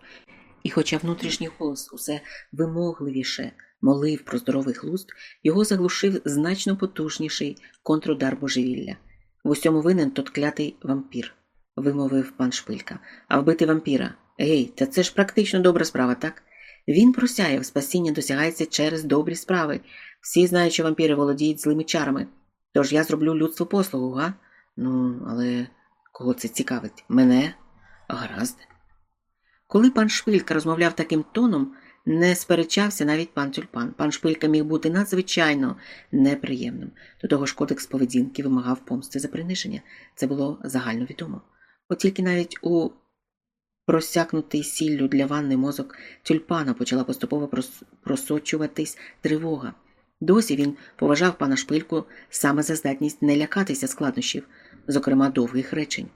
І, хоча внутрішній голос усе вимогливіше молив про здоровий глузд, його заглушив значно потужніший контрудар божевілля. В усьому винен тот клятий вампір, вимовив пан Шпилька. А вбити вампіра. Гей, та це ж практично добра справа, так? Він просяяв, спасіння досягається через добрі справи. Всі знають, що вампіри володіють злими чарами. Тож я зроблю людству послугу, га? Ну, але кого це цікавить? Мене? Гаразд. Коли пан Шпилька розмовляв таким тоном, не сперечався навіть пан Тюльпан. Пан Шпилька міг бути надзвичайно неприємним. До того ж, кодекс поведінки вимагав помсти за приниження. Це було загально відомо. От тільки навіть у просякнутий сіллю для ванни мозок тюльпана почала поступово просочуватись тривога. Досі він поважав пана шпильку саме за здатність не лякатися складнощів, зокрема довгих речень.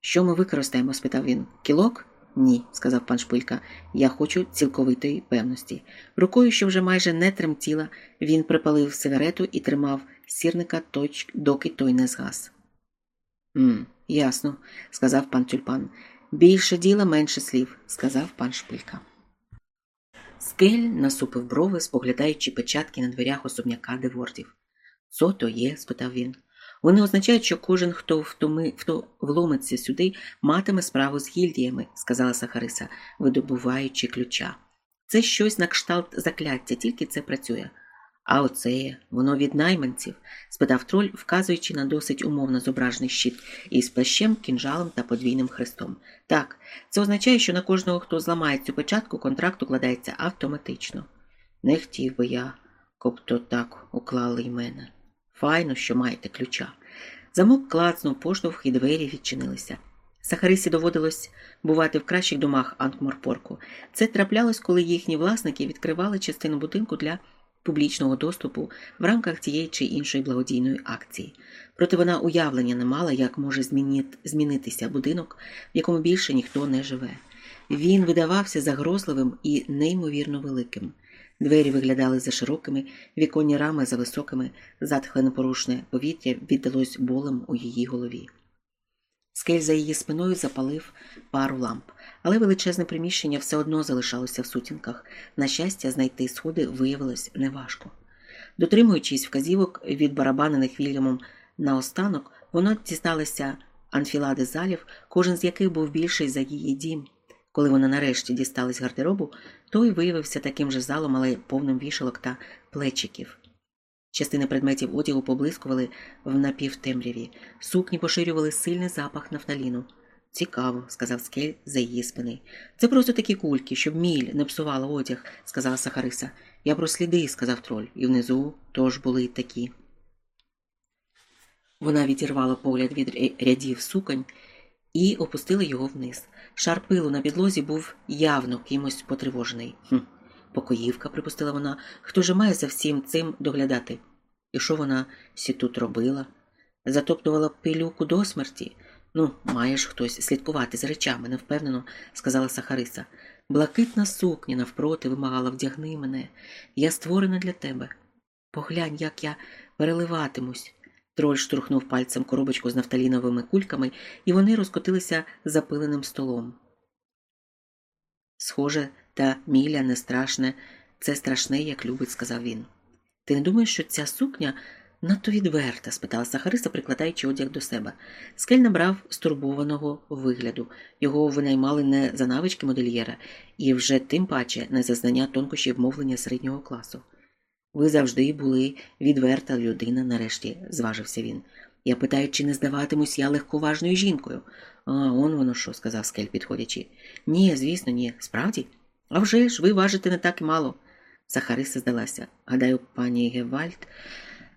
Що ми використаємо? спитав він. Кілок? Ні, сказав пан Шпилька, я хочу цілковитої певності. Рукою, що вже майже не тремтіла, він припалив сигарету і тримав сірника, доки той не згас. «М, Ясно, сказав пан Тюльпан. Більше діла, менше слів, сказав пан Шпилька. Скель насупив брови, споглядаючи печатки на дверях особняка Девордів. «Цо то є? спитав він. Вони означають, що кожен, хто втоми, хто вломиться сюди, матиме справу з гільдіями, сказала Сахариса, видобуваючи ключа. Це щось на кшталт закляття, тільки це працює. А оце воно від найманців? спитав троль, вказуючи на досить умовно зображений щит із плащем, кінжалом та подвійним хрестом. Так, це означає, що на кожного, хто зламає цю печатку, контракт укладається автоматично. Не хотів би я, кобто так уклали й мене. Файно, що маєте ключа. Замок клацнув поштовх і двері відчинилися. Сахарисі доводилось бувати в кращих домах Анкморпорку. Це траплялось, коли їхні власники відкривали частину будинку для публічного доступу в рамках цієї чи іншої благодійної акції. Проте вона уявлення не мала, як може змінитися будинок, в якому більше ніхто не живе. Він видавався загрозливим і неймовірно великим. Двері виглядали за широкими, віконні рами за високими, затхле непорушне повітря віддалось болем у її голові. Скель за її спиною запалив пару ламп, але величезне приміщення все одно залишалося в сутінках. На щастя, знайти сходи виявилось неважко. Дотримуючись вказівок від барабанених Вільямом наостанок, воно дісталося анфілади залів, кожен з яких був більший за її дім. Коли вона нарешті дісталась гардеробу, той виявився таким же залом, але повним вішалок та плечиків. Частини предметів одягу поблискували в напівтемряві, сукні поширювали сильний запах нафталіну. Цікаво, сказав скель за її спини. Це просто такі кульки, щоб міль не псувала одяг, сказала Сахариса. Я про сліди, сказав троль, і внизу тож були такі. Вона відірвала погляд від рядів суконь і опустила його вниз. Шар пилу на підлозі був явно кимось потривожений. «Хм, Покоївка, припустила вона, хто же має за всім цим доглядати? І що вона сі тут робила? Затоптувала пилюку до смерті. Ну, маєш хтось слідкувати за речами, невпевнено, сказала Сахариса. Блакитна сукня навпроти вимагала вдягни мене. Я створена для тебе. Поглянь, як я переливатимусь. Троль штурхнув пальцем коробочку з нафталіновими кульками, і вони розкотилися запиленим столом. Схоже, та міля не страшне, це страшне, як любить, сказав він. Ти не думаєш, що ця сукня надто відверта? спитала Сахариса, прикладаючи одяг до себе. Скель набрав стурбованого вигляду. Його винаймали не за навички модельєра, і вже тим паче не за знання тонкощів мовлення середнього класу. Ви завжди були відверта людина, нарешті, зважився він. Я питаю, чи не здаватимусь я легковажною жінкою. А он воно що, сказав скель, підходячи. Ні, звісно, ні. Справді? А вже ж, ви важите не так мало. Сахариса здалася. Гадаю, пані Гевальд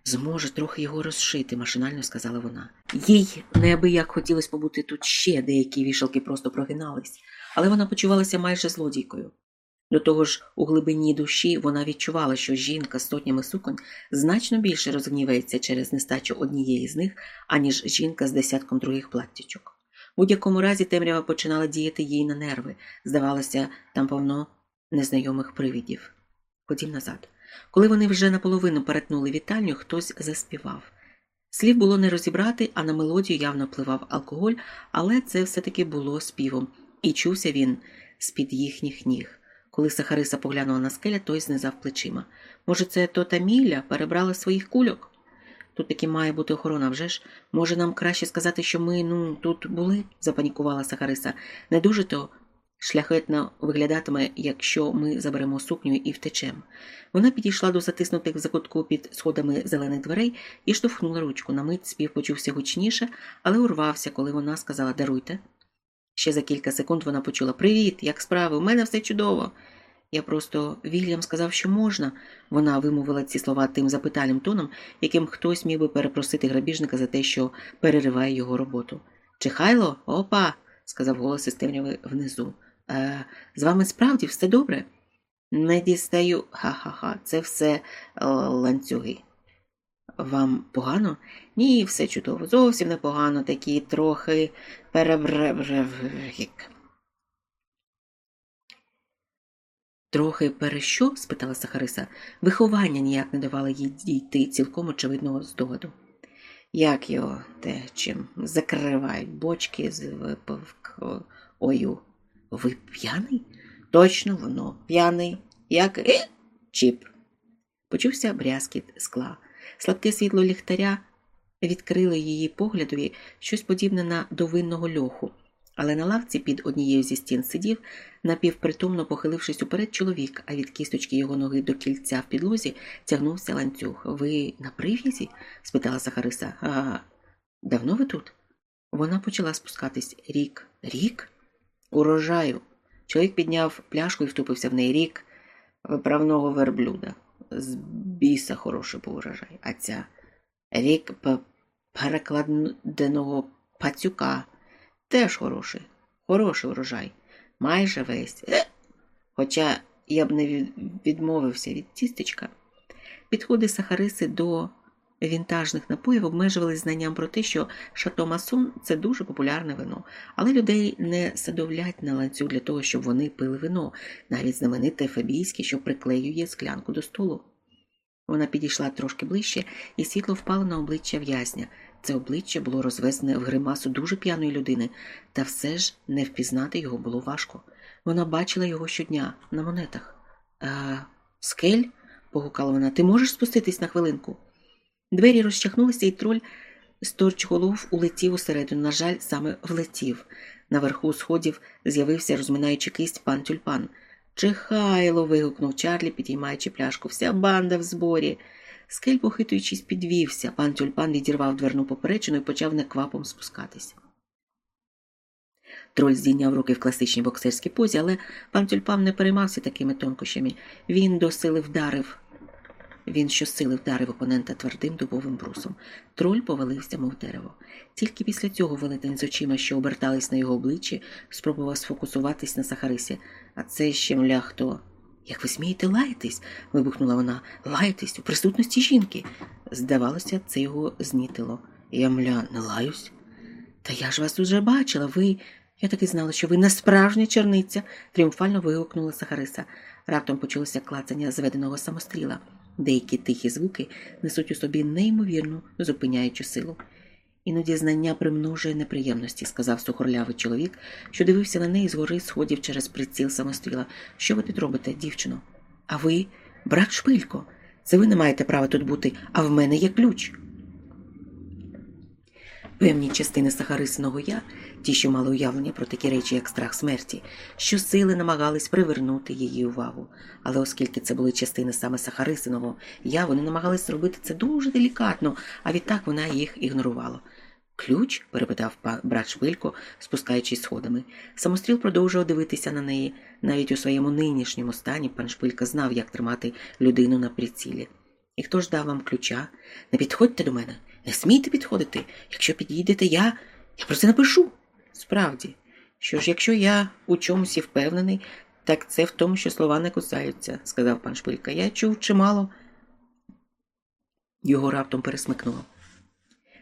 зможе трохи його розшити, машинально сказала вона. Їй неабияк хотілося побути тут ще деякі вішалки просто прогинались, але вона почувалася майже злодійкою. До того ж, у глибині душі вона відчувала, що жінка з сотнями суконь значно більше розгнівається через нестачу однієї з них, аніж жінка з десятком других платтячок. У будь-якому разі темрява починала діяти їй на нерви. Здавалося, там повно незнайомих привідів. Ходім назад. Коли вони вже наполовину перетнули вітальню, хтось заспівав. Слів було не розібрати, а на мелодію явно пливав алкоголь, але це все-таки було співом, і чувся він з-під їхніх ніг. Коли Сахариса поглянула на скеля, той знизав плечима. Може, це то та Міля перебрала своїх кульок? Тут таки має бути охорона вже ж. Може, нам краще сказати, що ми, ну, тут були? запанікувала Сахариса. Не дуже то шляхетно виглядатиме, якщо ми заберемо сукню і втечемо. Вона підійшла до затиснутих в закутку під сходами зелених дверей і штовхнула ручку. На мить спів почувся гучніше, але урвався, коли вона сказала Даруйте. Ще за кілька секунд вона почула Привіт, як справи? У мене все чудово. Я просто Вільям сказав, що можна. Вона вимовила ці слова тим запитальним тоном, яким хтось міг би перепросити грабіжника за те, що перериває його роботу. Чихайло, опа, сказав голос із темряви внизу. «Е, З вами справді все добре? Не дістаю. Ха-ха-ха, це все е, ланцюги. Вам погано? Ні, все чудово. Зовсім непогано, такі трохи перебревревгік. Трохи перещо? спитала Сахариса. Виховання ніяк не давало їй дійти цілком очевидного здогаду. Як його те чим закривають бочки з випивкою? Ви п'яний? Точно воно п'яний, як чіп. Почувся брязкіт скла. Слабке світло ліхтаря відкрило її поглядові щось подібне на довинного льоху, але на лавці під однією зі стін сидів, напівпритомно похилившись уперед чоловік, а від кісточки його ноги до кільця в підлозі тягнувся ланцюг. Ви на прив'язі? спитала Сахариса. А давно ви тут? Вона почала спускатись. Рік. Рік? Урожаю. Чоловік підняв пляшку і втупився в неї рік виправного верблюда. З біса хороший був урожай. А ця рік перекладеного пацюка теж хороший, хороший урожай. Майже весь. Е! Хоча я б не відмовився від тістечка. Підходи Сахариси до вінтажних напоїв обмежували знанням про те, що Шато Масон це дуже популярне вино, але людей не садовлять на ланцюг для того, щоб вони пили вино, навіть знамените Фебійське, що приклеює склянку до столу. Вона підійшла трошки ближче, і світло впало на обличчя в'язня. Це обличчя було розвезене в гримасу дуже п'яної людини, та все ж не впізнати його було важко. Вона бачила його щодня на монетах. «А, Скель? погукала вона, ти можеш спуститись на хвилинку? Двері розчахнулися, і троль з голов улетів усередину. На жаль, саме влетів. Наверху сходів з'явився, розминаючи кисть пан тюльпан. Чихайло. вигукнув Чарлі, підіймаючи пляшку. Вся банда в зборі. Скель, похитуючись, підвівся. Пан тюльпан відірвав дверну поперечину і почав неквапом спускатися. Троль здійняв руки в класичній боксерській позі, але пан тюльпан не переймався такими тонкощами. Він до сили вдарив він щосили вдарив опонента твердим дубовим брусом. Троль повалився, мов дерево. Тільки після цього велетень з очима, що обертались на його обличчі, спробував сфокусуватись на Сахарисі. А це ще мля хто. Як ви смієте лаятись? вибухнула вона. Лаятись у присутності жінки. Здавалося, це його знітило. Я мля не лаюсь. Та я ж вас уже бачила, ви. Я так і знала, що ви не справжня черниця, тріумфально вигукнула Сахариса. Раптом почулося клацання зведеного самостріла. Деякі тихі звуки несуть у собі неймовірну зупиняючу силу. Іноді знання примножує неприємності, сказав сухорлявий чоловік, що дивився на неї згори сходів через приціл самостріла. Що ви тут робите, дівчино? А ви, брат шпилько, це ви не маєте права тут бути, а в мене є ключ. Певні частини Сахарисиного я, ті, що мали уявлення про такі речі, як страх смерті, що сили намагались привернути її увагу. Але оскільки це були частини саме Сахарисиного я, вони намагались зробити це дуже делікатно, а відтак вона їх ігнорувала. Ключ? перепитав брат Швилько, спускаючись сходами. Самостріл продовжував дивитися на неї. Навіть у своєму нинішньому стані пан Шпилька знав, як тримати людину на прицілі. І хто ж дав вам ключа? Не підходьте до мене, не смійте підходити. Якщо підійдете, я. я про це напишу. Справді, що ж, якщо я у чомусь і впевнений, так це в тому, що слова не кусаються, сказав пан Шпилька. Я чув чимало. Його раптом пересмикнуло.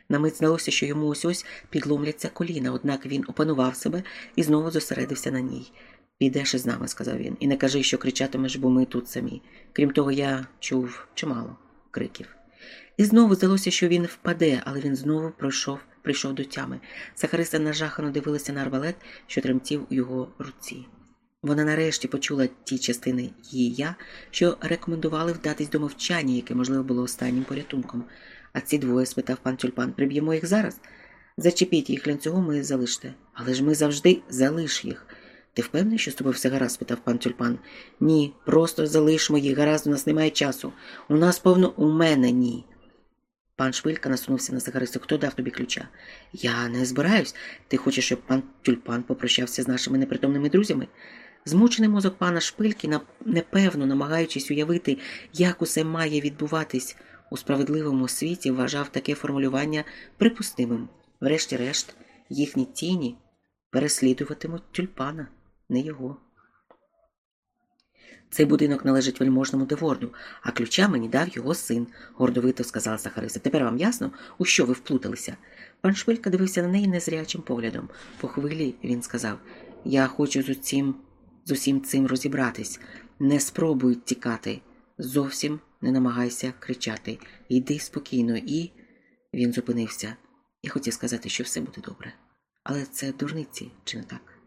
На мить здалося, що йому ось ось підломляться коліна, однак він опанував себе і знову зосередився на ній. Підеш із нами, сказав він, і не кажи, що кричатимеш, бо ми тут самі. Крім того, я чув чимало криків. І знову здалося, що він впаде, але він знову пройшов, прийшов до тями. Сахариста нажахано дивилася на арбалет, що тремтів у його руці. Вона нарешті почула ті частини її я, що рекомендували вдатись до мовчання, яке, можливо, було останнім порятунком. А ці двоє, спитав пан Тюльпан, приб'ємо їх зараз? Зачепіть їх ланцюгом і залиште. Але ж ми завжди залиш їх. Ти впевнений, що з тобою все гаразд? спитав пан Тюльпан. Ні, просто залишмо їх, гаразд, у нас немає часу. У нас, повно, у мене ні. Пан Швилька насунувся на сигаристу. Хто дав тобі ключа? Я не збираюсь. Ти хочеш, щоб пан Тюльпан попрощався з нашими непритомними друзями? Змучений мозок пана Шпильки, непевно намагаючись уявити, як усе має відбуватись у справедливому світі, вважав таке формулювання припустимим. Врешті-решт, їхні тіні переслідуватимуть тюльпана, не його. Цей будинок належить вельможному Деворду, а ключа мені дав його син, гордовито сказала Сахариса. Тепер вам ясно, у що ви вплуталися? Пан Шпилька дивився на неї незрячим поглядом. По хвилі він сказав Я хочу з усім, з усім цим розібратись. Не спробуй тікати. Зовсім не намагайся кричати. Йди спокійно, і. Він зупинився. Я хотів сказати, що все буде добре. Але це дурниці, чи не так?